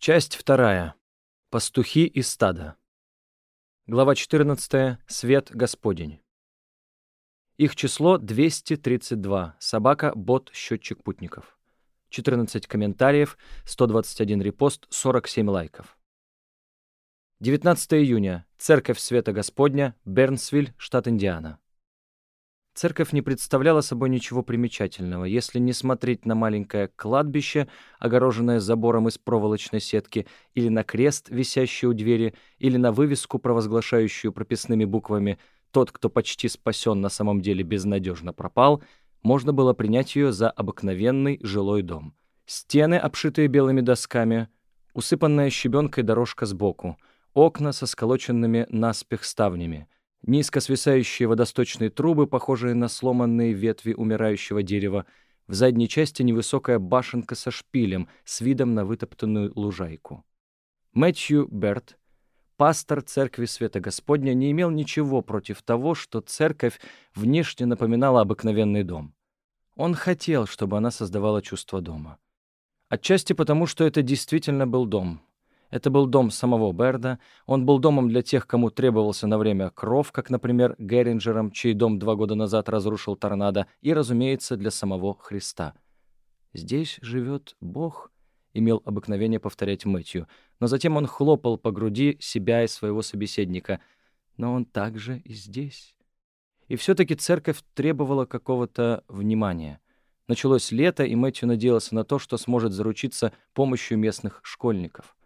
Часть вторая. Пастухи и стада. Глава 14. Свет Господень. Их число 232. Собака, бот, счетчик путников. 14 комментариев, 121 репост, 47 лайков. 19 июня. Церковь Света Господня, Бернсвиль, штат Индиана. Церковь не представляла собой ничего примечательного, если не смотреть на маленькое кладбище, огороженное забором из проволочной сетки, или на крест, висящий у двери, или на вывеску, провозглашающую прописными буквами «Тот, кто почти спасен, на самом деле безнадежно пропал», можно было принять ее за обыкновенный жилой дом. Стены, обшитые белыми досками, усыпанная щебенкой дорожка сбоку, окна со сколоченными наспех ставнями — Низко свисающие водосточные трубы, похожие на сломанные ветви умирающего дерева, в задней части невысокая башенка со шпилем с видом на вытоптанную лужайку. Мэтью Берт, пастор церкви Света Господня, не имел ничего против того, что церковь внешне напоминала обыкновенный дом. Он хотел, чтобы она создавала чувство дома. Отчасти потому, что это действительно был дом, это был дом самого Берда. Он был домом для тех, кому требовался на время кров, как, например, Геринджером, чей дом два года назад разрушил торнадо, и, разумеется, для самого Христа. «Здесь живет Бог», — имел обыкновение повторять Мэтью, но затем он хлопал по груди себя и своего собеседника. «Но он также и здесь». И все-таки церковь требовала какого-то внимания. Началось лето, и Мэтью надеялся на то, что сможет заручиться помощью местных школьников.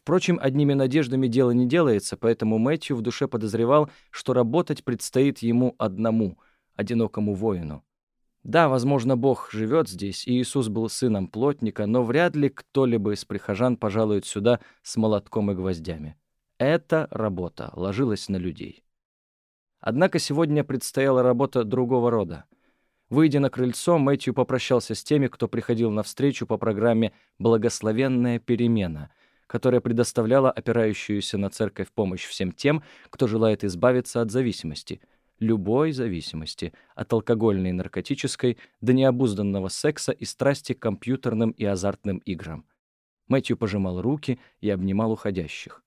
Впрочем, одними надеждами дело не делается, поэтому Мэтью в душе подозревал, что работать предстоит ему одному, одинокому воину. Да, возможно, Бог живет здесь, и Иисус был сыном плотника, но вряд ли кто-либо из прихожан пожалует сюда с молотком и гвоздями. Эта работа ложилась на людей. Однако сегодня предстояла работа другого рода. Выйдя на крыльцо, Мэтью попрощался с теми, кто приходил на встречу по программе «Благословенная перемена», которая предоставляла опирающуюся на церковь помощь всем тем, кто желает избавиться от зависимости, любой зависимости, от алкогольной и наркотической до необузданного секса и страсти к компьютерным и азартным играм. Мэтью пожимал руки и обнимал уходящих.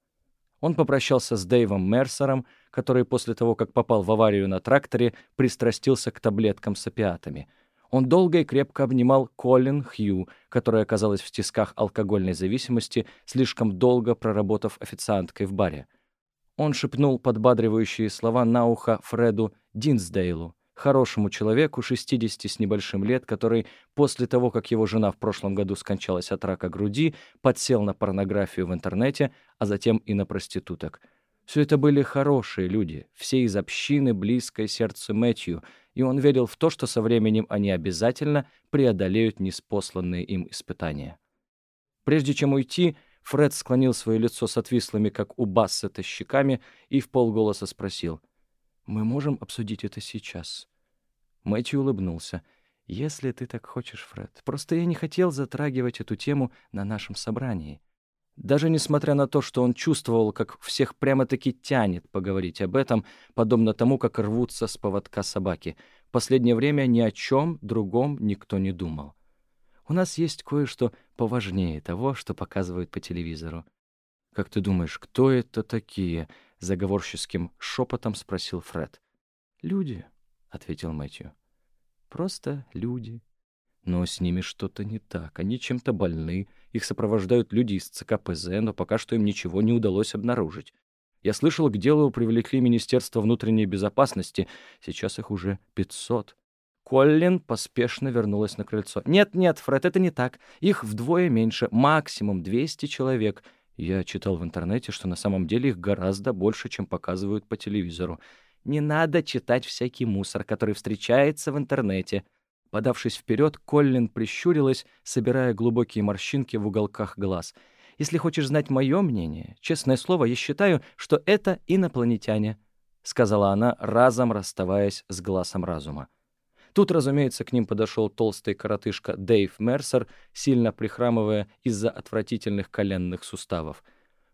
Он попрощался с Дэйвом Мерсером, который после того, как попал в аварию на тракторе, пристрастился к таблеткам с опиатами — он долго и крепко обнимал Колин Хью, которая оказалась в тисках алкогольной зависимости, слишком долго проработав официанткой в баре. Он шепнул подбадривающие слова на ухо Фреду Динсдейлу, хорошему человеку 60 с небольшим лет, который после того, как его жена в прошлом году скончалась от рака груди, подсел на порнографию в интернете, а затем и на проституток. Все это были хорошие люди, все из общины, близкой сердцу Мэтью — и он верил в то, что со временем они обязательно преодолеют неспосланные им испытания. Прежде чем уйти, Фред склонил свое лицо с отвислыми, как у Бассета, щеками и в полголоса спросил. «Мы можем обсудить это сейчас?» Мэтью улыбнулся. «Если ты так хочешь, Фред. Просто я не хотел затрагивать эту тему на нашем собрании. Даже несмотря на то, что он чувствовал, как всех прямо-таки тянет поговорить об этом, подобно тому, как рвутся с поводка собаки, в последнее время ни о чем другом никто не думал. У нас есть кое-что поважнее того, что показывают по телевизору. «Как ты думаешь, кто это такие?» — заговорческим шепотом спросил Фред. «Люди», — ответил Мэтью. «Просто люди». Но с ними что-то не так. Они чем-то больны, их сопровождают люди из ЦКПЗ, но пока что им ничего не удалось обнаружить. Я слышал, к делу привлекли Министерство внутренней безопасности. Сейчас их уже 500. Коллин поспешно вернулась на крыльцо. «Нет-нет, Фред, это не так. Их вдвое меньше, максимум 200 человек. Я читал в интернете, что на самом деле их гораздо больше, чем показывают по телевизору. Не надо читать всякий мусор, который встречается в интернете. Подавшись вперед, Коллин прищурилась, собирая глубокие морщинки в уголках глаз. «Если хочешь знать мое мнение, честное слово, я считаю, что это инопланетяне», — сказала она, разом расставаясь с глазом разума. Тут, разумеется, к ним подошел толстый коротышка Дэйв Мерсер, сильно прихрамывая из-за отвратительных коленных суставов.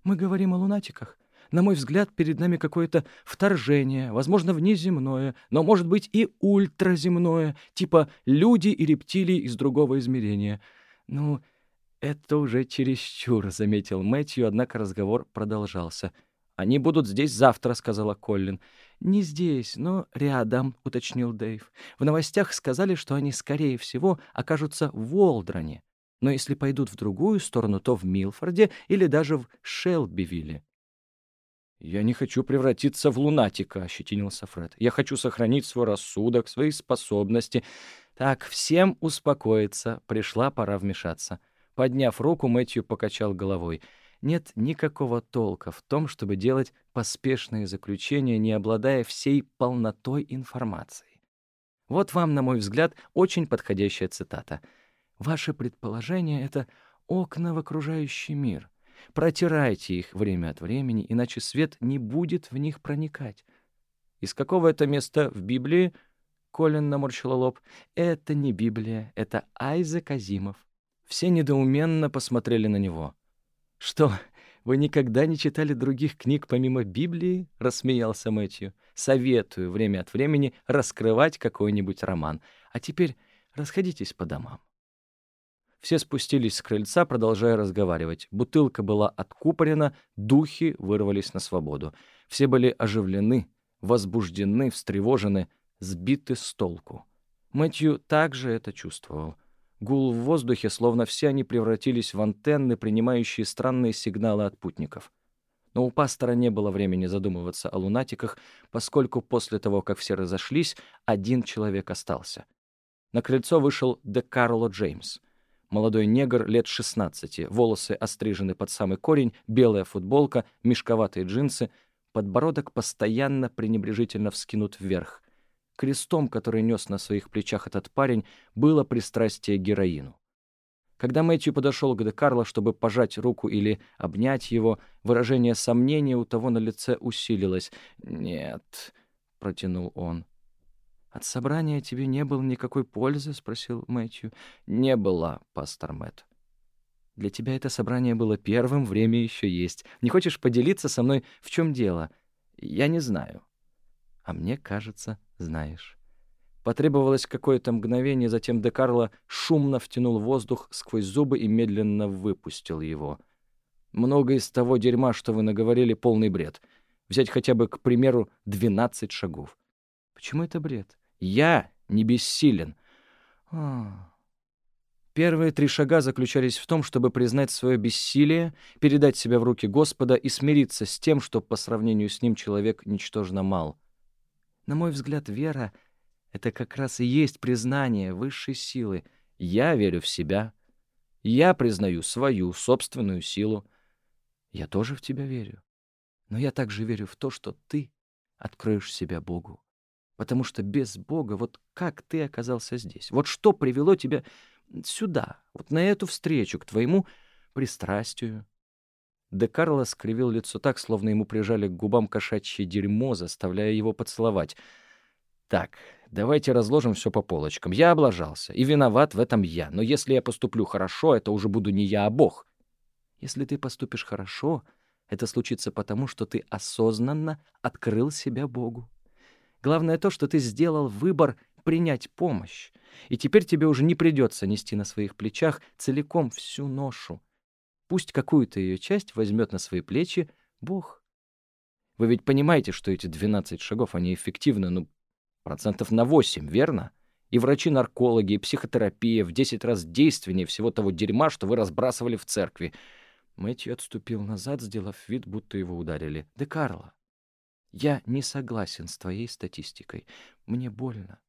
«Мы говорим о лунатиках. На мой взгляд, перед нами какое-то вторжение, возможно, внеземное, но, может быть, и ультраземное, типа люди и рептилии из другого измерения. Ну, «Это уже чересчур», — заметил Мэтью, однако разговор продолжался. «Они будут здесь завтра», — сказала Коллин. «Не здесь, но рядом», — уточнил Дэйв. «В новостях сказали, что они, скорее всего, окажутся в Уолдроне. Но если пойдут в другую сторону, то в Милфорде или даже в Шелбивилле». «Я не хочу превратиться в лунатика», — ощетинился Фред. «Я хочу сохранить свой рассудок, свои способности». «Так, всем успокоиться. Пришла пора вмешаться». Подняв руку, Мэтью покачал головой. «Нет никакого толка в том, чтобы делать поспешные заключения, не обладая всей полнотой информации. Вот вам, на мой взгляд, очень подходящая цитата. «Ваше предположение — это окна в окружающий мир». Протирайте их время от времени, иначе свет не будет в них проникать. Из какого это места в Библии? Колин наморщила лоб. Это не Библия, это Айзек Азимов. Все недоуменно посмотрели на него. Что, вы никогда не читали других книг помимо Библии? Рассмеялся Мэтью. Советую время от времени раскрывать какой-нибудь роман. А теперь расходитесь по домам. Все спустились с крыльца, продолжая разговаривать. Бутылка была откупорена, духи вырвались на свободу. Все были оживлены, возбуждены, встревожены, сбиты с толку. Мэтью также это чувствовал. Гул в воздухе, словно все они превратились в антенны, принимающие странные сигналы от путников. Но у пастора не было времени задумываться о лунатиках, поскольку после того, как все разошлись, один человек остался. На крыльцо вышел Де Карло Джеймс — Молодой негр лет 16, волосы острижены под самый корень, белая футболка, мешковатые джинсы, подбородок постоянно пренебрежительно вскинут вверх. Крестом, который нес на своих плечах этот парень, было пристрастие к героину. Когда Мэтью подошел к Де Карло, чтобы пожать руку или обнять его, выражение сомнения у того на лице усилилось. «Нет», — протянул он. «От собрания тебе не было никакой пользы?» — спросил Мэтью. «Не было, пастор Мэтт. Для тебя это собрание было первым, время еще есть. Не хочешь поделиться со мной, в чем дело? Я не знаю. А мне кажется, знаешь». Потребовалось какое-то мгновение, затем Де Карло шумно втянул воздух сквозь зубы и медленно выпустил его. «Много из того дерьма, что вы наговорили, полный бред. Взять хотя бы, к примеру, 12 шагов. Почему это бред? Я не бессилен. А. Первые три шага заключались в том, чтобы признать свое бессилие, передать себя в руки Господа и смириться с тем, что по сравнению с ним человек ничтожно мал. На мой взгляд, вера — это как раз и есть признание высшей силы. Я верю в себя. Я признаю свою собственную силу. Я тоже в тебя верю. Но я также верю в то, что ты откроешь себя Богу. Потому что без Бога, вот как ты оказался здесь? Вот что привело тебя сюда, вот на эту встречу, к твоему пристрастию? Де Карло скривил лицо так, словно ему прижали к губам кошачье дерьмо, заставляя его поцеловать. «Так, давайте разложим все по полочкам. Я облажался, и виноват в этом я. Но если я поступлю хорошо, это уже буду не я, а Бог. Если ты поступишь хорошо, это случится потому, что ты осознанно открыл себя Богу. Главное то, что ты сделал выбор принять помощь. И теперь тебе уже не придется нести на своих плечах целиком всю ношу. Пусть какую-то ее часть возьмет на свои плечи Бог. Вы ведь понимаете, что эти 12 шагов, они эффективны, ну, процентов на 8, верно? И врачи-наркологи, и психотерапия в 10 раз действеннее всего того дерьма, что вы разбрасывали в церкви. Мэтью отступил назад, сделав вид, будто его ударили. «Де Карло, я не согласен с твоей статистикой. Мне больно.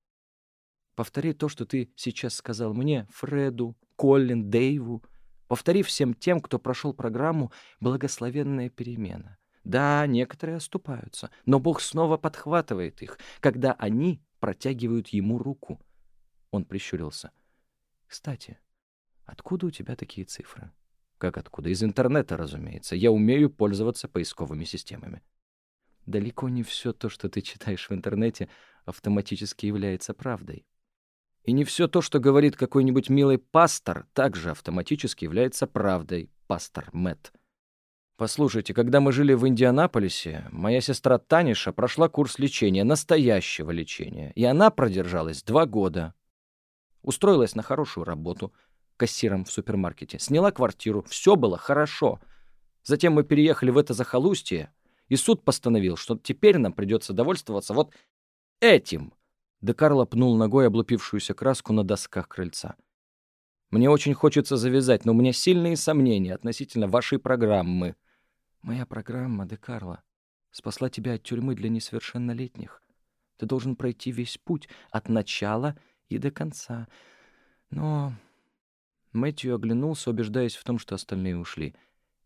Повтори то, что ты сейчас сказал мне, Фреду, Коллин, Дэйву. Повтори всем тем, кто прошел программу «Благословенная перемена». Да, некоторые оступаются, но Бог снова подхватывает их, когда они протягивают ему руку. Он прищурился. «Кстати, откуда у тебя такие цифры?» «Как откуда? Из интернета, разумеется. Я умею пользоваться поисковыми системами». Далеко не все то, что ты читаешь в интернете, автоматически является правдой. И не все то, что говорит какой-нибудь милый пастор, также автоматически является правдой, пастор Мэтт. Послушайте, когда мы жили в Индианаполисе, моя сестра Таниша прошла курс лечения, настоящего лечения, и она продержалась два года. Устроилась на хорошую работу, кассиром в супермаркете, сняла квартиру, все было хорошо. Затем мы переехали в это захолустье, и суд постановил, что теперь нам придется довольствоваться вот этим. Де Карло пнул ногой облупившуюся краску на досках крыльца. Мне очень хочется завязать, но у меня сильные сомнения относительно вашей программы. Моя программа, Де Карло, спасла тебя от тюрьмы для несовершеннолетних. Ты должен пройти весь путь от начала и до конца. Но Мэтью оглянулся, убеждаясь в том, что остальные ушли.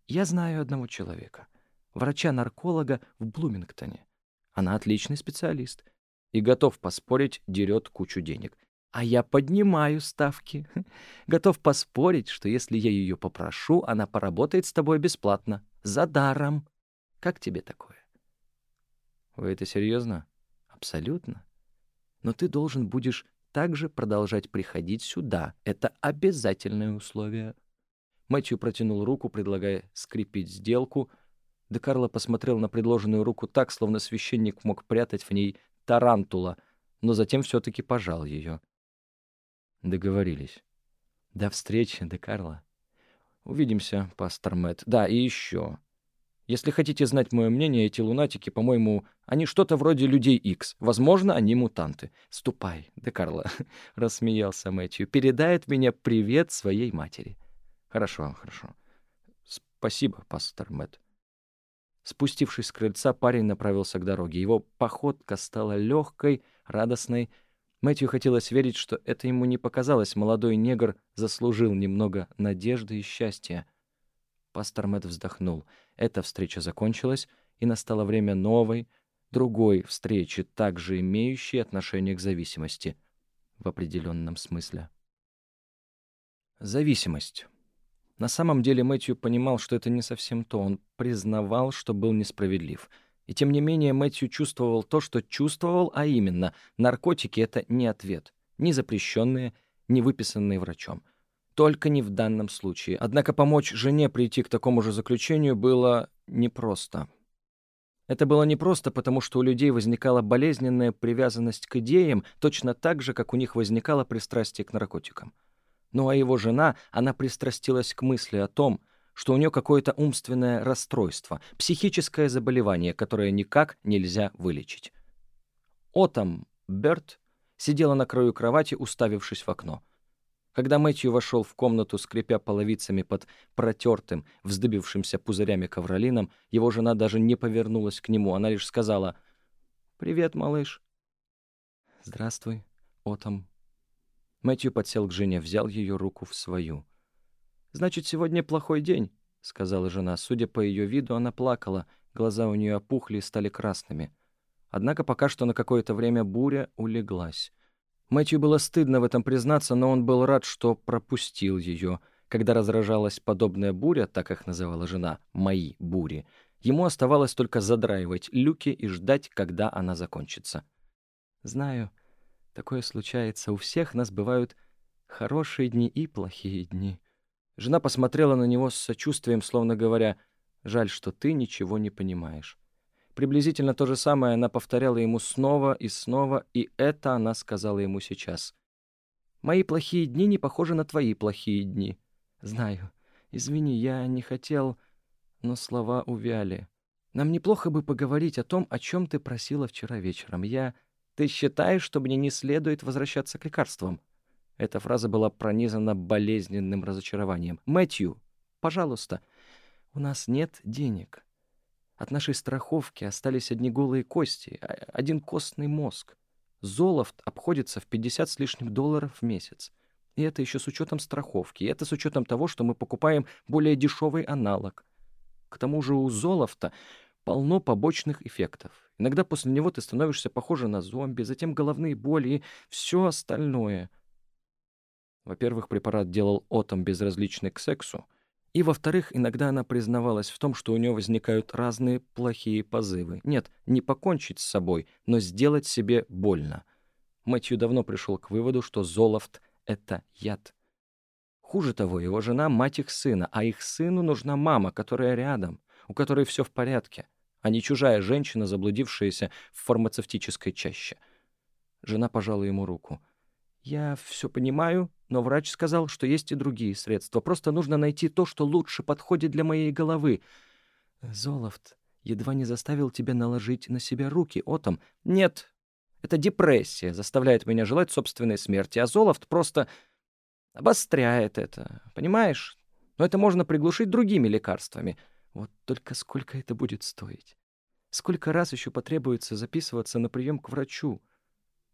«Я знаю одного человека, врача-нарколога в Блумингтоне. Она отличный специалист и готов поспорить, дерет кучу денег. А я поднимаю ставки. Готов поспорить, что если я ее попрошу, она поработает с тобой бесплатно, за даром. Как тебе такое? Вы это серьезно? Абсолютно. Но ты должен будешь также продолжать приходить сюда. Это обязательное условие. Мэтью протянул руку, предлагая скрепить сделку. Де Карло посмотрел на предложенную руку так, словно священник мог прятать в ней тарантула, но затем все-таки пожал ее. Договорились. До встречи, Де Карло. Увидимся, пастор Мэтт. Да, и еще. Если хотите знать мое мнение, эти лунатики, по-моему, они что-то вроде людей Икс. Возможно, они мутанты. Ступай, де Карло, — рассмеялся Мэтью. Передает меня привет своей матери. Хорошо, хорошо. Спасибо, пастор Мэтт. Спустившись с крыльца, парень направился к дороге. Его походка стала легкой, радостной. Мэтью хотелось верить, что это ему не показалось. Молодой негр заслужил немного надежды и счастья. Пастор Мэтт вздохнул. Эта встреча закончилась, и настало время новой, другой встречи, также имеющей отношение к зависимости в определенном смысле. Зависимость. На самом деле Мэтью понимал, что это не совсем то. Он признавал, что был несправедлив. И тем не менее Мэтью чувствовал то, что чувствовал, а именно, наркотики — это не ответ. Ни запрещенные, ни выписанные врачом. Только не в данном случае. Однако помочь жене прийти к такому же заключению было непросто. Это было непросто, потому что у людей возникала болезненная привязанность к идеям, точно так же, как у них возникало пристрастие к наркотикам. Ну а его жена, она пристрастилась к мысли о том, что у нее какое-то умственное расстройство, психическое заболевание, которое никак нельзя вылечить. Отом Берт сидела на краю кровати, уставившись в окно. Когда Мэтью вошел в комнату, скрипя половицами под протертым, вздыбившимся пузырями ковролином, его жена даже не повернулась к нему, она лишь сказала «Привет, малыш». «Здравствуй, Отом». Мэтью подсел к жене, взял ее руку в свою. «Значит, сегодня плохой день», — сказала жена. Судя по ее виду, она плакала, глаза у нее опухли и стали красными. Однако пока что на какое-то время буря улеглась. Мэтью было стыдно в этом признаться, но он был рад, что пропустил ее. Когда разражалась подобная буря, так их называла жена, «мои бури», ему оставалось только задраивать люки и ждать, когда она закончится. «Знаю, такое случается. У всех нас бывают хорошие дни и плохие дни». Жена посмотрела на него с сочувствием, словно говоря, «Жаль, что ты ничего не понимаешь». Приблизительно то же самое она повторяла ему снова и снова, и это она сказала ему сейчас. «Мои плохие дни не похожи на твои плохие дни. Знаю. Извини, я не хотел...» Но слова увяли. «Нам неплохо бы поговорить о том, о чем ты просила вчера вечером. Я... Ты считаешь, что мне не следует возвращаться к лекарствам?» Эта фраза была пронизана болезненным разочарованием. «Мэтью, пожалуйста, у нас нет денег. От нашей страховки остались одни голые кости, а, один костный мозг. Золофт обходится в 50 с лишним долларов в месяц. И это еще с учетом страховки, и это с учетом того, что мы покупаем более дешевый аналог. К тому же у золофта полно побочных эффектов. Иногда после него ты становишься похожа на зомби, затем головные боли и все остальное. Во-первых, препарат делал отом безразличный к сексу, и, во-вторых, иногда она признавалась в том, что у нее возникают разные плохие позывы. Нет, не покончить с собой, но сделать себе больно. Мэтью давно пришел к выводу, что Золофт — это яд. Хуже того, его жена — мать их сына, а их сыну нужна мама, которая рядом, у которой все в порядке, а не чужая женщина, заблудившаяся в фармацевтической чаще. Жена пожала ему руку. «Я все понимаю, но врач сказал, что есть и другие средства. Просто нужно найти то, что лучше подходит для моей головы. Золофт едва не заставил тебя наложить на себя руки, Отом. Нет, это депрессия заставляет меня желать собственной смерти, а Золофт просто обостряет это, понимаешь? Но это можно приглушить другими лекарствами. Вот только сколько это будет стоить? Сколько раз еще потребуется записываться на прием к врачу?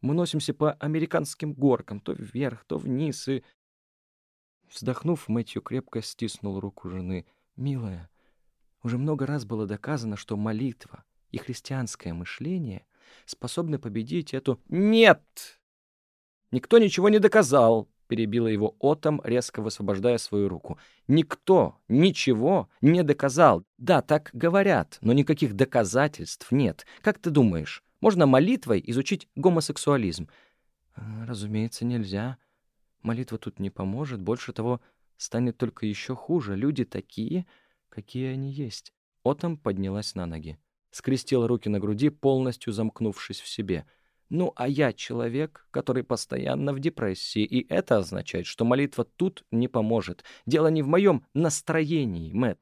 Мы носимся по американским горкам, то вверх, то вниз, и... Вздохнув, Мэтью крепко стиснул руку жены. «Милая, уже много раз было доказано, что молитва и христианское мышление способны победить эту... Нет! Никто ничего не доказал, перебила его Отом, резко высвобождая свою руку. Никто ничего не доказал. Да, так говорят, но никаких доказательств нет. Как ты думаешь, можно молитвой изучить гомосексуализм? А, разумеется, нельзя. Молитва тут не поможет. Больше того, станет только еще хуже. Люди такие, какие они есть. Отом поднялась на ноги. Скрестила руки на груди, полностью замкнувшись в себе. Ну, а я человек, который постоянно в депрессии, и это означает, что молитва тут не поможет. Дело не в моем настроении, Мэт.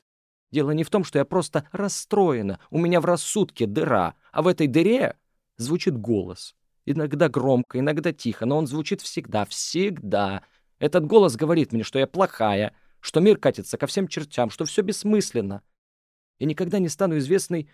Дело не в том, что я просто расстроена, у меня в рассудке дыра, а в этой дыре звучит голос. Иногда громко, иногда тихо, но он звучит всегда, всегда. Этот голос говорит мне, что я плохая, что мир катится ко всем чертям, что все бессмысленно. Я никогда не стану известной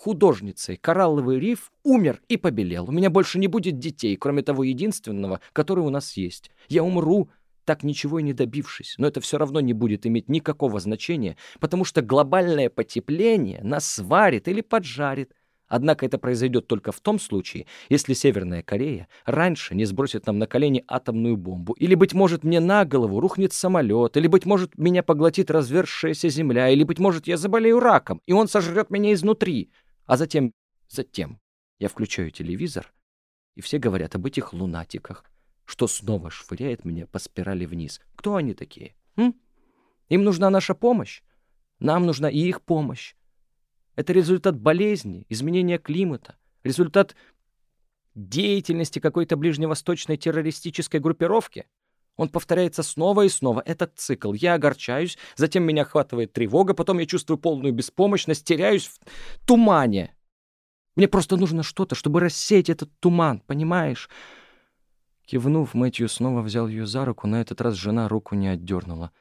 художницей. Коралловый риф умер и побелел. У меня больше не будет детей, кроме того единственного, который у нас есть. Я умру, так ничего и не добившись. Но это все равно не будет иметь никакого значения, потому что глобальное потепление нас сварит или поджарит, Однако это произойдет только в том случае, если Северная Корея раньше не сбросит нам на колени атомную бомбу, или, быть может, мне на голову рухнет самолет, или, быть может, меня поглотит разверзшаяся земля, или, быть может, я заболею раком, и он сожрет меня изнутри. А затем, затем я включаю телевизор, и все говорят об этих лунатиках, что снова швыряет меня по спирали вниз. Кто они такие? М? Им нужна наша помощь. Нам нужна и их помощь. Это результат болезни, изменения климата, результат деятельности какой-то ближневосточной террористической группировки. Он повторяется снова и снова. Этот цикл. Я огорчаюсь, затем меня охватывает тревога, потом я чувствую полную беспомощность, теряюсь в тумане. Мне просто нужно что-то, чтобы рассеять этот туман, понимаешь? Кивнув, Мэтью снова взял ее за руку, на этот раз жена руку не отдернула.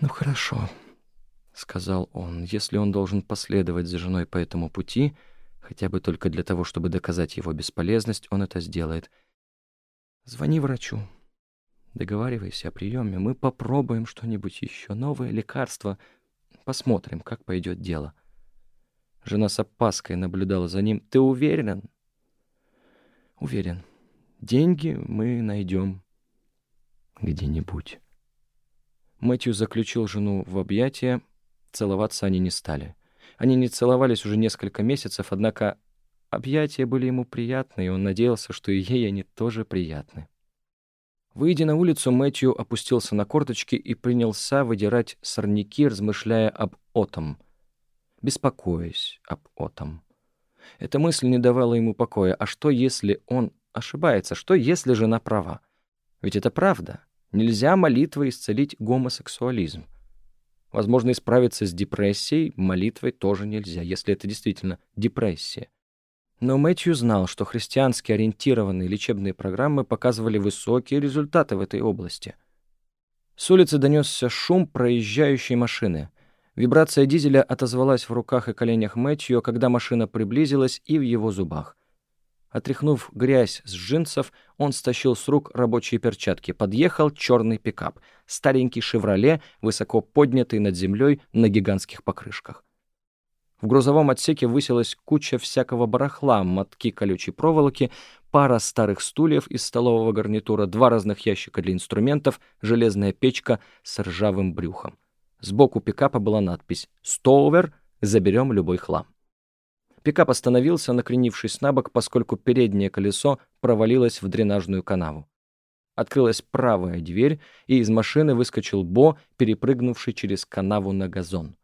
«Ну хорошо», — сказал он, — «если он должен последовать за женой по этому пути, хотя бы только для того, чтобы доказать его бесполезность, он это сделает. Звони врачу. Договаривайся о приеме. Мы попробуем что-нибудь еще, новое лекарство. Посмотрим, как пойдет дело». Жена с опаской наблюдала за ним. «Ты уверен?» «Уверен. Деньги мы найдем где-нибудь». Мэтью заключил жену в объятия, Целоваться они не стали. Они не целовались уже несколько месяцев, однако объятия были ему приятны, и он надеялся, что и ей они тоже приятны. Выйдя на улицу, Мэтью опустился на корточки и принялся выдирать сорняки, размышляя об Отом, беспокоясь об Отом. Эта мысль не давала ему покоя. А что, если он ошибается? Что, если жена права? Ведь это правда. Нельзя молитвой исцелить гомосексуализм. Возможно, исправиться с депрессией молитвой тоже нельзя, если это действительно депрессия. Но Мэтью знал, что христиански ориентированные лечебные программы показывали высокие результаты в этой области. С улицы донесся шум проезжающей машины. Вибрация дизеля отозвалась в руках и коленях Мэтью, когда машина приблизилась и в его зубах. Отряхнув грязь с джинсов, он стащил с рук рабочие перчатки. Подъехал черный пикап. Старенький «Шевроле», высоко поднятый над землей на гигантских покрышках. В грузовом отсеке высилась куча всякого барахла, мотки колючей проволоки, пара старых стульев из столового гарнитура, два разных ящика для инструментов, железная печка с ржавым брюхом. Сбоку пикапа была надпись «Стоувер. Заберем любой хлам». Пикап остановился, накренившись на бок, поскольку переднее колесо провалилось в дренажную канаву. Открылась правая дверь, и из машины выскочил Бо, перепрыгнувший через канаву на газон.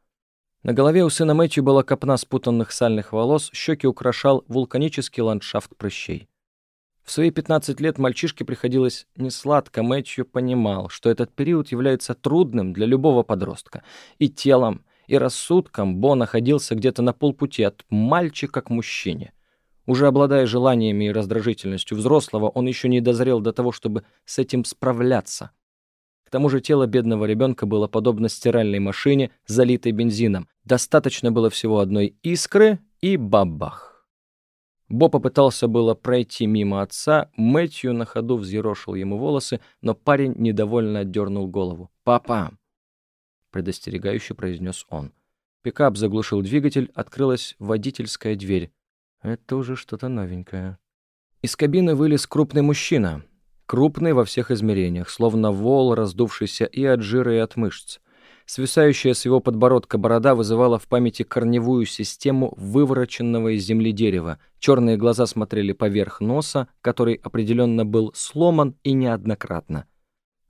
На голове у сына Мэтью была копна спутанных сальных волос, щеки украшал вулканический ландшафт прыщей. В свои 15 лет мальчишке приходилось несладко, Мэтью понимал, что этот период является трудным для любого подростка. И телом, и рассудком Бо находился где-то на полпути от мальчика к мужчине. Уже обладая желаниями и раздражительностью взрослого, он еще не дозрел до того, чтобы с этим справляться. К тому же тело бедного ребенка было подобно стиральной машине, залитой бензином. Достаточно было всего одной искры и бабах. Бо попытался было пройти мимо отца, Мэтью на ходу взъерошил ему волосы, но парень недовольно отдернул голову. «Папа!» — предостерегающе произнес он. Пикап заглушил двигатель, открылась водительская дверь. Это уже что-то новенькое. Из кабины вылез крупный мужчина. Крупный во всех измерениях, словно вол, раздувшийся и от жира, и от мышц. Свисающая с его подбородка борода вызывала в памяти корневую систему вывороченного из земли дерева. Черные глаза смотрели поверх носа, который определенно был сломан и неоднократно.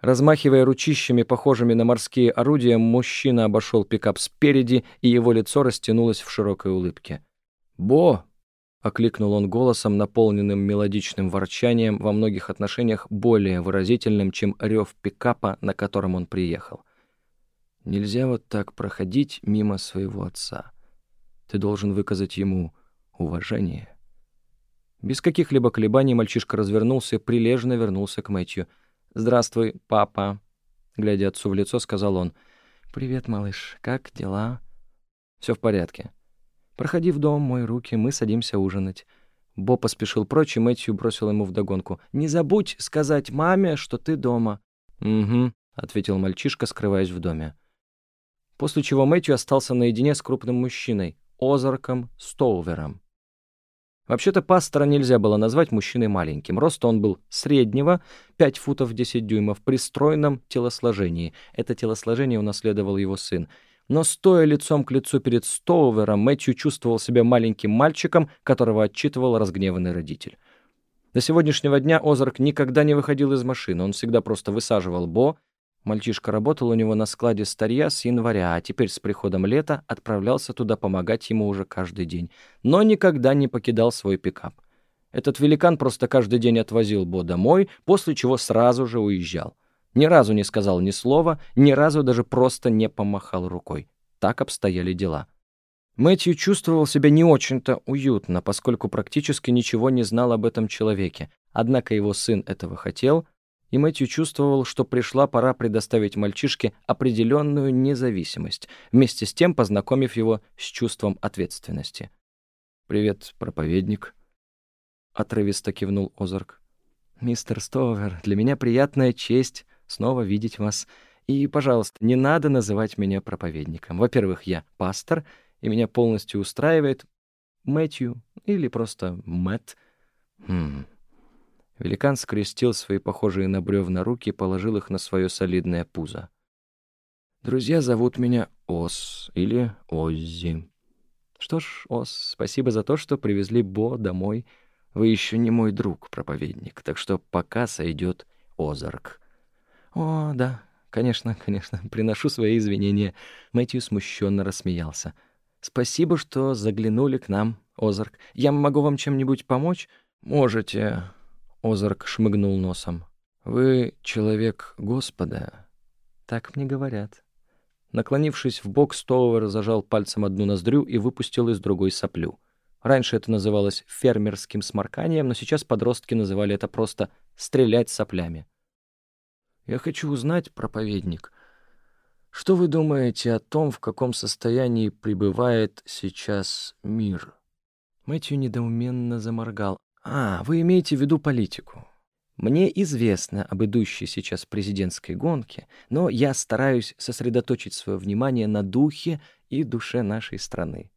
Размахивая ручищами, похожими на морские орудия, мужчина обошел пикап спереди, и его лицо растянулось в широкой улыбке. «Бо!» — окликнул он голосом, наполненным мелодичным ворчанием, во многих отношениях более выразительным, чем рев пикапа, на котором он приехал. «Нельзя вот так проходить мимо своего отца. Ты должен выказать ему уважение». Без каких-либо колебаний мальчишка развернулся и прилежно вернулся к Мэтью — «Здравствуй, папа», — глядя отцу в лицо, сказал он. «Привет, малыш. Как дела?» «Все в порядке. Проходи в дом, мой руки, мы садимся ужинать». Бо поспешил прочь, и Мэтью бросил ему вдогонку. «Не забудь сказать маме, что ты дома». «Угу», — ответил мальчишка, скрываясь в доме. После чего Мэтью остался наедине с крупным мужчиной, Озарком Стоувером. Вообще-то пастора нельзя было назвать мужчиной маленьким. Рост он был среднего, 5 футов 10 дюймов, при стройном телосложении. Это телосложение унаследовал его сын. Но стоя лицом к лицу перед Стоувером, Мэтью чувствовал себя маленьким мальчиком, которого отчитывал разгневанный родитель. До сегодняшнего дня Озарк никогда не выходил из машины, он всегда просто высаживал Бо, Мальчишка работал у него на складе старья с января, а теперь с приходом лета отправлялся туда помогать ему уже каждый день. Но никогда не покидал свой пикап. Этот великан просто каждый день отвозил Бо домой, после чего сразу же уезжал. Ни разу не сказал ни слова, ни разу даже просто не помахал рукой. Так обстояли дела. Мэтью чувствовал себя не очень-то уютно, поскольку практически ничего не знал об этом человеке. Однако его сын этого хотел, и Мэтью чувствовал, что пришла пора предоставить мальчишке определенную независимость, вместе с тем познакомив его с чувством ответственности. «Привет, проповедник», — отрывисто кивнул Озарк. «Мистер Стовер, для меня приятная честь снова видеть вас. И, пожалуйста, не надо называть меня проповедником. Во-первых, я пастор, и меня полностью устраивает Мэтью или просто Мэтт. Хм, Великан скрестил свои похожие на бревна руки и положил их на свое солидное пузо. «Друзья зовут меня Ос или Оззи. Что ж, Ос, спасибо за то, что привезли Бо домой. Вы еще не мой друг, проповедник, так что пока сойдет Озарк». «О, да, конечно, конечно, приношу свои извинения». Мэтью смущенно рассмеялся. «Спасибо, что заглянули к нам, Озарк. Я могу вам чем-нибудь помочь?» «Можете», Озарк шмыгнул носом. «Вы человек Господа?» «Так мне говорят». Наклонившись в бок, Стоувер зажал пальцем одну ноздрю и выпустил из другой соплю. Раньше это называлось фермерским сморканием, но сейчас подростки называли это просто «стрелять соплями». «Я хочу узнать, проповедник, что вы думаете о том, в каком состоянии пребывает сейчас мир?» Мэтью недоуменно заморгал. А, вы имеете в виду политику. Мне известно об идущей сейчас президентской гонке, но я стараюсь сосредоточить свое внимание на духе и душе нашей страны.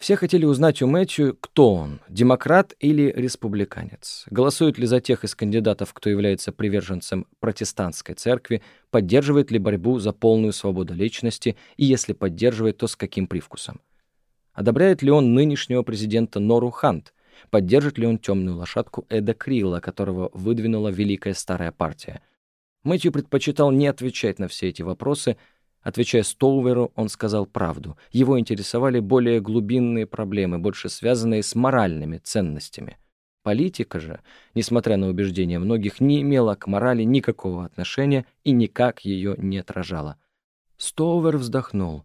Все хотели узнать у Мэтью, кто он, демократ или республиканец. Голосует ли за тех из кандидатов, кто является приверженцем протестантской церкви, поддерживает ли борьбу за полную свободу личности, и если поддерживает, то с каким привкусом. Одобряет ли он нынешнего президента Нору Хант – поддержит ли он темную лошадку Эда Крилла, которого выдвинула Великая Старая Партия. Мэтью предпочитал не отвечать на все эти вопросы. Отвечая Стоуверу, он сказал правду. Его интересовали более глубинные проблемы, больше связанные с моральными ценностями. Политика же, несмотря на убеждения многих, не имела к морали никакого отношения и никак ее не отражала. Стоувер вздохнул.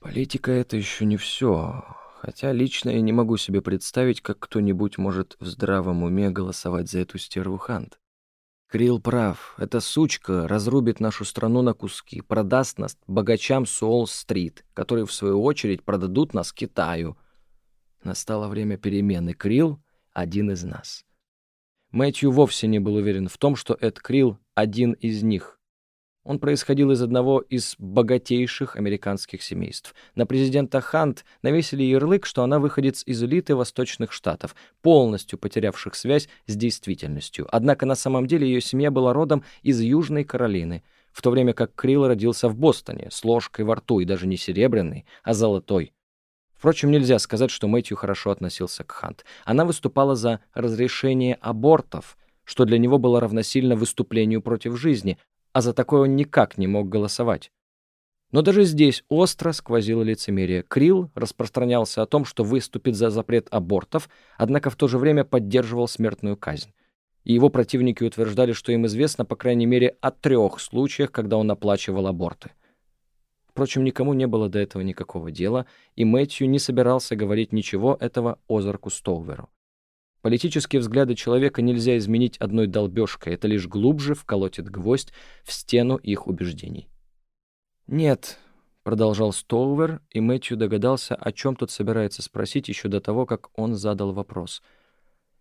«Политика — это еще не все. Хотя лично я не могу себе представить, как кто-нибудь может в здравом уме голосовать за эту стерву Хант. Крил прав. Эта сучка разрубит нашу страну на куски, продаст нас богачам Суолл-стрит, которые, в свою очередь, продадут нас Китаю. Настало время перемены. Крил — один из нас. Мэтью вовсе не был уверен в том, что Эд Крил — один из них. Он происходил из одного из богатейших американских семейств. На президента Хант навесили ярлык, что она выходец из элиты восточных штатов, полностью потерявших связь с действительностью. Однако на самом деле ее семья была родом из Южной Каролины, в то время как Крилл родился в Бостоне, с ложкой во рту, и даже не серебряной, а золотой. Впрочем, нельзя сказать, что Мэтью хорошо относился к Хант. Она выступала за разрешение абортов, что для него было равносильно выступлению против жизни, а за такое он никак не мог голосовать. Но даже здесь остро сквозило лицемерие. Крилл распространялся о том, что выступит за запрет абортов, однако в то же время поддерживал смертную казнь. И его противники утверждали, что им известно, по крайней мере, о трех случаях, когда он оплачивал аборты. Впрочем, никому не было до этого никакого дела, и Мэтью не собирался говорить ничего этого Озарку Стоуверу. Политические взгляды человека нельзя изменить одной долбежкой, это лишь глубже вколотит гвоздь в стену их убеждений. «Нет», — продолжал Стоувер, и Мэтью догадался, о чем тут собирается спросить еще до того, как он задал вопрос.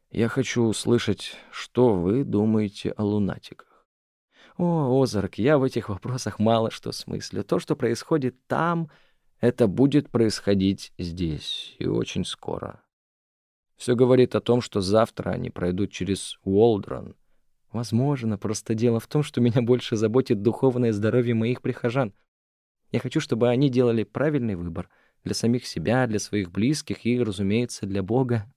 «Я хочу услышать, что вы думаете о лунатиках». «О, Озарк, я в этих вопросах мало что смыслю. То, что происходит там, это будет происходить здесь, и очень скоро». Все говорит о том, что завтра они пройдут через Уолдрон. Возможно, просто дело в том, что меня больше заботит духовное здоровье моих прихожан. Я хочу, чтобы они делали правильный выбор для самих себя, для своих близких и, разумеется, для Бога.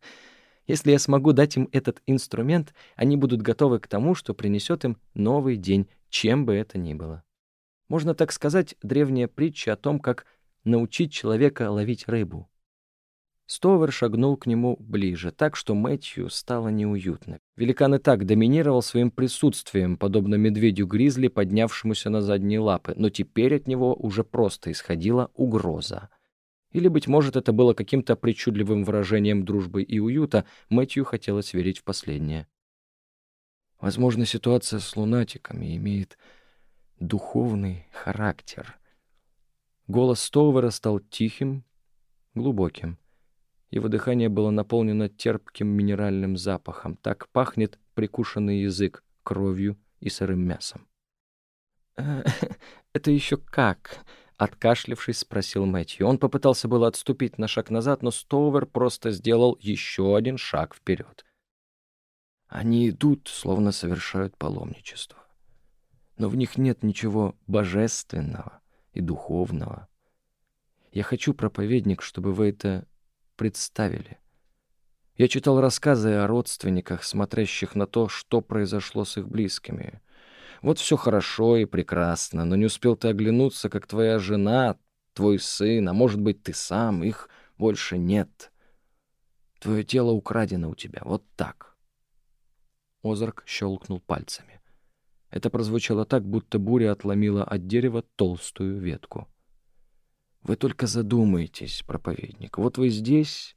Если я смогу дать им этот инструмент, они будут готовы к тому, что принесет им новый день, чем бы это ни было. Можно так сказать, древняя притча о том, как научить человека ловить рыбу. Стовер шагнул к нему ближе, так что Мэтью стало неуютно. Великан и так доминировал своим присутствием, подобно медведю-гризли, поднявшемуся на задние лапы, но теперь от него уже просто исходила угроза. Или, быть может, это было каким-то причудливым выражением дружбы и уюта, Мэтью хотелось верить в последнее. Возможно, ситуация с лунатиками имеет духовный характер. Голос Стоувера стал тихим, глубоким. Его дыхание было наполнено терпким минеральным запахом. Так пахнет прикушенный язык кровью и сырым мясом. «Э, «Это еще как?» — откашлившись, спросил Мэтью. Он попытался было отступить на шаг назад, но Стоувер просто сделал еще один шаг вперед. Они идут, словно совершают паломничество. Но в них нет ничего божественного и духовного. Я хочу, проповедник, чтобы вы это представили. Я читал рассказы о родственниках, смотрящих на то, что произошло с их близкими. Вот все хорошо и прекрасно, но не успел ты оглянуться, как твоя жена, твой сын, а может быть, ты сам, их больше нет. Твое тело украдено у тебя, вот так. Озарк щелкнул пальцами. Это прозвучало так, будто буря отломила от дерева толстую ветку. Вы только задумайтесь, проповедник. Вот вы здесь,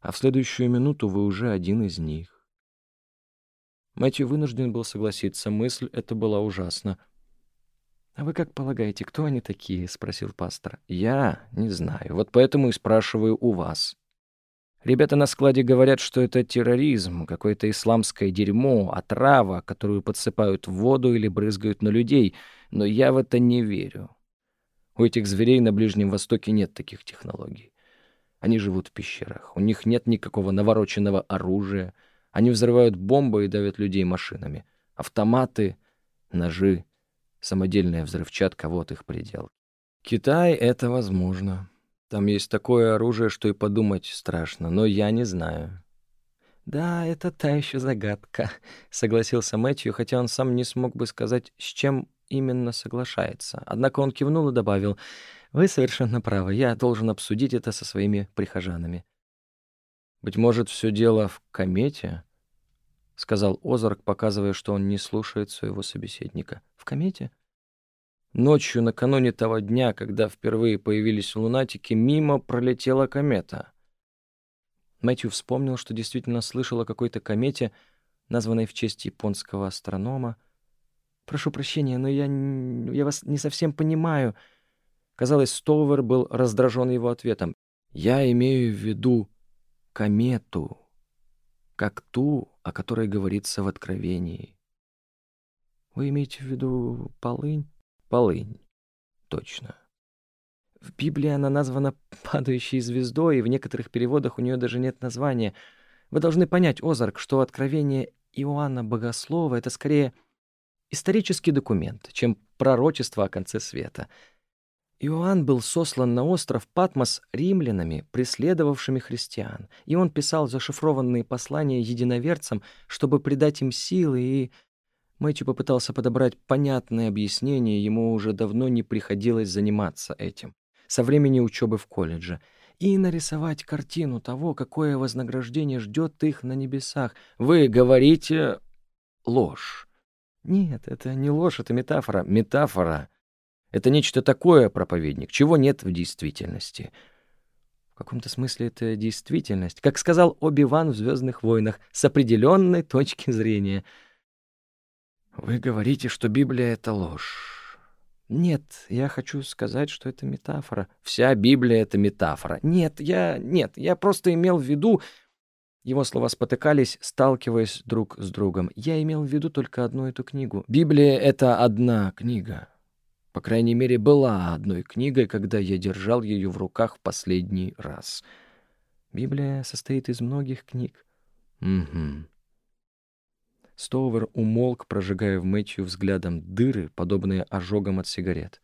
а в следующую минуту вы уже один из них. Мэтью вынужден был согласиться. Мысль эта была ужасна. «А вы как полагаете, кто они такие?» — спросил пастор. «Я не знаю. Вот поэтому и спрашиваю у вас». Ребята на складе говорят, что это терроризм, какое-то исламское дерьмо, отрава, которую подсыпают в воду или брызгают на людей, но я в это не верю. У этих зверей на Ближнем Востоке нет таких технологий. Они живут в пещерах. У них нет никакого навороченного оружия. Они взрывают бомбы и давят людей машинами. Автоматы, ножи, самодельная взрывчатка — вот их предел. Китай — это возможно. Там есть такое оружие, что и подумать страшно, но я не знаю. «Да, это та еще загадка», — согласился Мэтью, хотя он сам не смог бы сказать, с чем именно соглашается. Однако он кивнул и добавил, «Вы совершенно правы, я должен обсудить это со своими прихожанами». «Быть может, все дело в комете?» — сказал Озарк, показывая, что он не слушает своего собеседника. «В комете?» Ночью, накануне того дня, когда впервые появились лунатики, мимо пролетела комета. Мэтью вспомнил, что действительно слышал о какой-то комете, названной в честь японского астронома. «Прошу прощения, но я, я вас не совсем понимаю». Казалось, Стоувер был раздражен его ответом. «Я имею в виду комету, как ту, о которой говорится в Откровении». «Вы имеете в виду полынь?» «Полынь. Точно». В Библии она названа падающей звездой, и в некоторых переводах у нее даже нет названия. Вы должны понять, Озарк, что откровение Иоанна Богослова — это скорее исторический документ, чем пророчество о конце света. Иоанн был сослан на остров Патмос римлянами, преследовавшими христиан, и он писал зашифрованные послания единоверцам, чтобы придать им силы и... Мэтью попытался подобрать понятное объяснение, ему уже давно не приходилось заниматься этим со времени учебы в колледже, и нарисовать картину того, какое вознаграждение ждет их на небесах. Вы говорите ложь. Нет, это не ложь, это метафора. Метафора — это нечто такое, проповедник, чего нет в действительности. В каком-то смысле это действительность, как сказал Оби-Ван в «Звездных войнах», с определенной точки зрения. Вы говорите, что Библия — это ложь. Нет, я хочу сказать, что это метафора. Вся Библия — это метафора. Нет, я... Нет, я просто имел в виду... Его слова спотыкались, сталкиваясь друг с другом. Я имел в виду только одну эту книгу. Библия — это одна книга. По крайней мере, была одной книгой, когда я держал ее в руках в последний раз. Библия состоит из многих книг. Угу. Стоувер умолк, прожигая в Мэтью взглядом дыры, подобные ожогам от сигарет.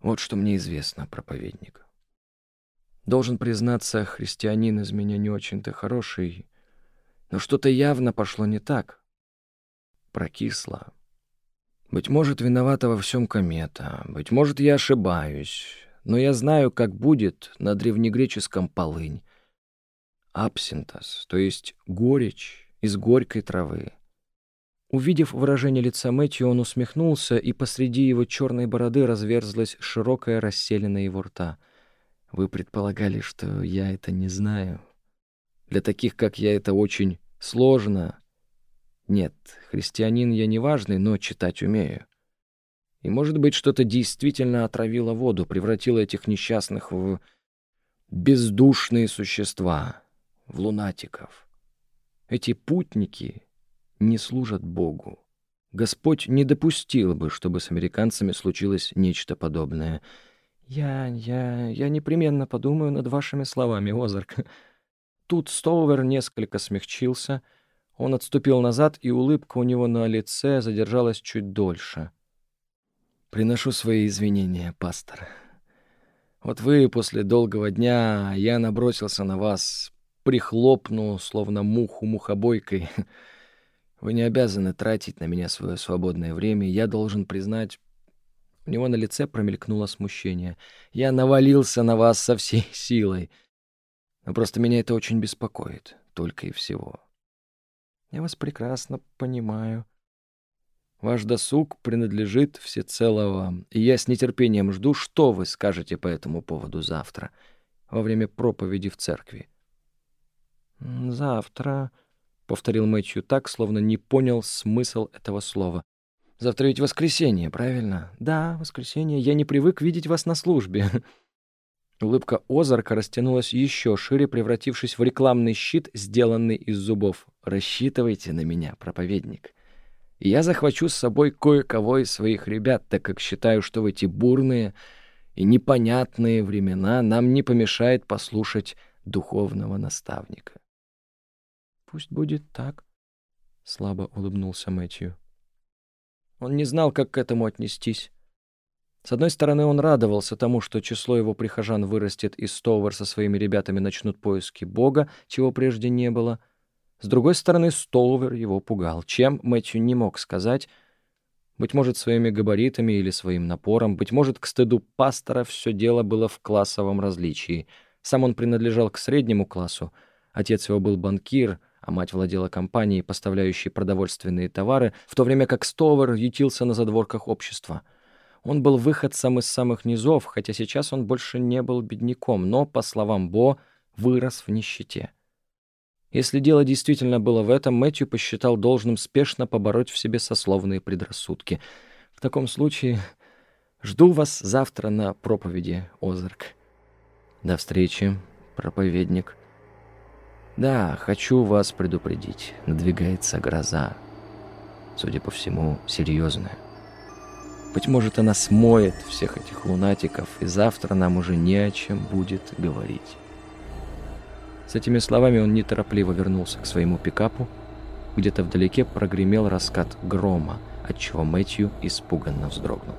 «Вот что мне известно, проповедник. Должен признаться, христианин из меня не очень-то хороший, но что-то явно пошло не так. Прокисло. Быть может, виновата во всем комета, быть может, я ошибаюсь, но я знаю, как будет на древнегреческом полынь. Абсинтас, то есть горечь, из горькой травы. Увидев выражение лица Мэтью, он усмехнулся, и посреди его черной бороды разверзлась широкая расселена его рта. «Вы предполагали, что я это не знаю? Для таких, как я, это очень сложно. Нет, христианин я неважный, но читать умею. И, может быть, что-то действительно отравило воду, превратило этих несчастных в бездушные существа, в лунатиков». Эти путники не служат Богу. Господь не допустил бы, чтобы с американцами случилось нечто подобное. Я, я, я непременно подумаю над вашими словами, Озарк. Тут Стоувер несколько смягчился. Он отступил назад, и улыбка у него на лице задержалась чуть дольше. «Приношу свои извинения, пастор. Вот вы после долгого дня, я набросился на вас, прихлопну, словно муху мухобойкой. Вы не обязаны тратить на меня свое свободное время. Я должен признать... У него на лице промелькнуло смущение. Я навалился на вас со всей силой. Но просто меня это очень беспокоит. Только и всего. Я вас прекрасно понимаю. Ваш досуг принадлежит всецело вам, и я с нетерпением жду, что вы скажете по этому поводу завтра, во время проповеди в церкви. «Завтра», — повторил Мэтью так, словно не понял смысл этого слова. «Завтра ведь воскресенье, правильно?» «Да, воскресенье. Я не привык видеть вас на службе». Улыбка Озарка растянулась еще шире, превратившись в рекламный щит, сделанный из зубов. «Рассчитывайте на меня, проповедник. я захвачу с собой кое-кого из своих ребят, так как считаю, что в эти бурные и непонятные времена нам не помешает послушать духовного наставника». «Пусть будет так», — слабо улыбнулся Мэтью. Он не знал, как к этому отнестись. С одной стороны, он радовался тому, что число его прихожан вырастет, и Стоувер со своими ребятами начнут поиски Бога, чего прежде не было. С другой стороны, Стоувер его пугал. Чем, Мэтью не мог сказать. Быть может, своими габаритами или своим напором. Быть может, к стыду пастора все дело было в классовом различии. Сам он принадлежал к среднему классу — Отец его был банкир, а мать владела компанией, поставляющей продовольственные товары, в то время как Стовер ютился на задворках общества. Он был выходцем из самых низов, хотя сейчас он больше не был бедняком, но, по словам Бо, вырос в нищете. Если дело действительно было в этом, Мэтью посчитал должным спешно побороть в себе сословные предрассудки. В таком случае жду вас завтра на проповеди, Озарк. До встречи, проповедник. Да, хочу вас предупредить. Надвигается гроза. Судя по всему, серьезная. Быть может, она смоет всех этих лунатиков, и завтра нам уже не о чем будет говорить. С этими словами он неторопливо вернулся к своему пикапу. Где-то вдалеке прогремел раскат грома, отчего Мэтью испуганно вздрогнул.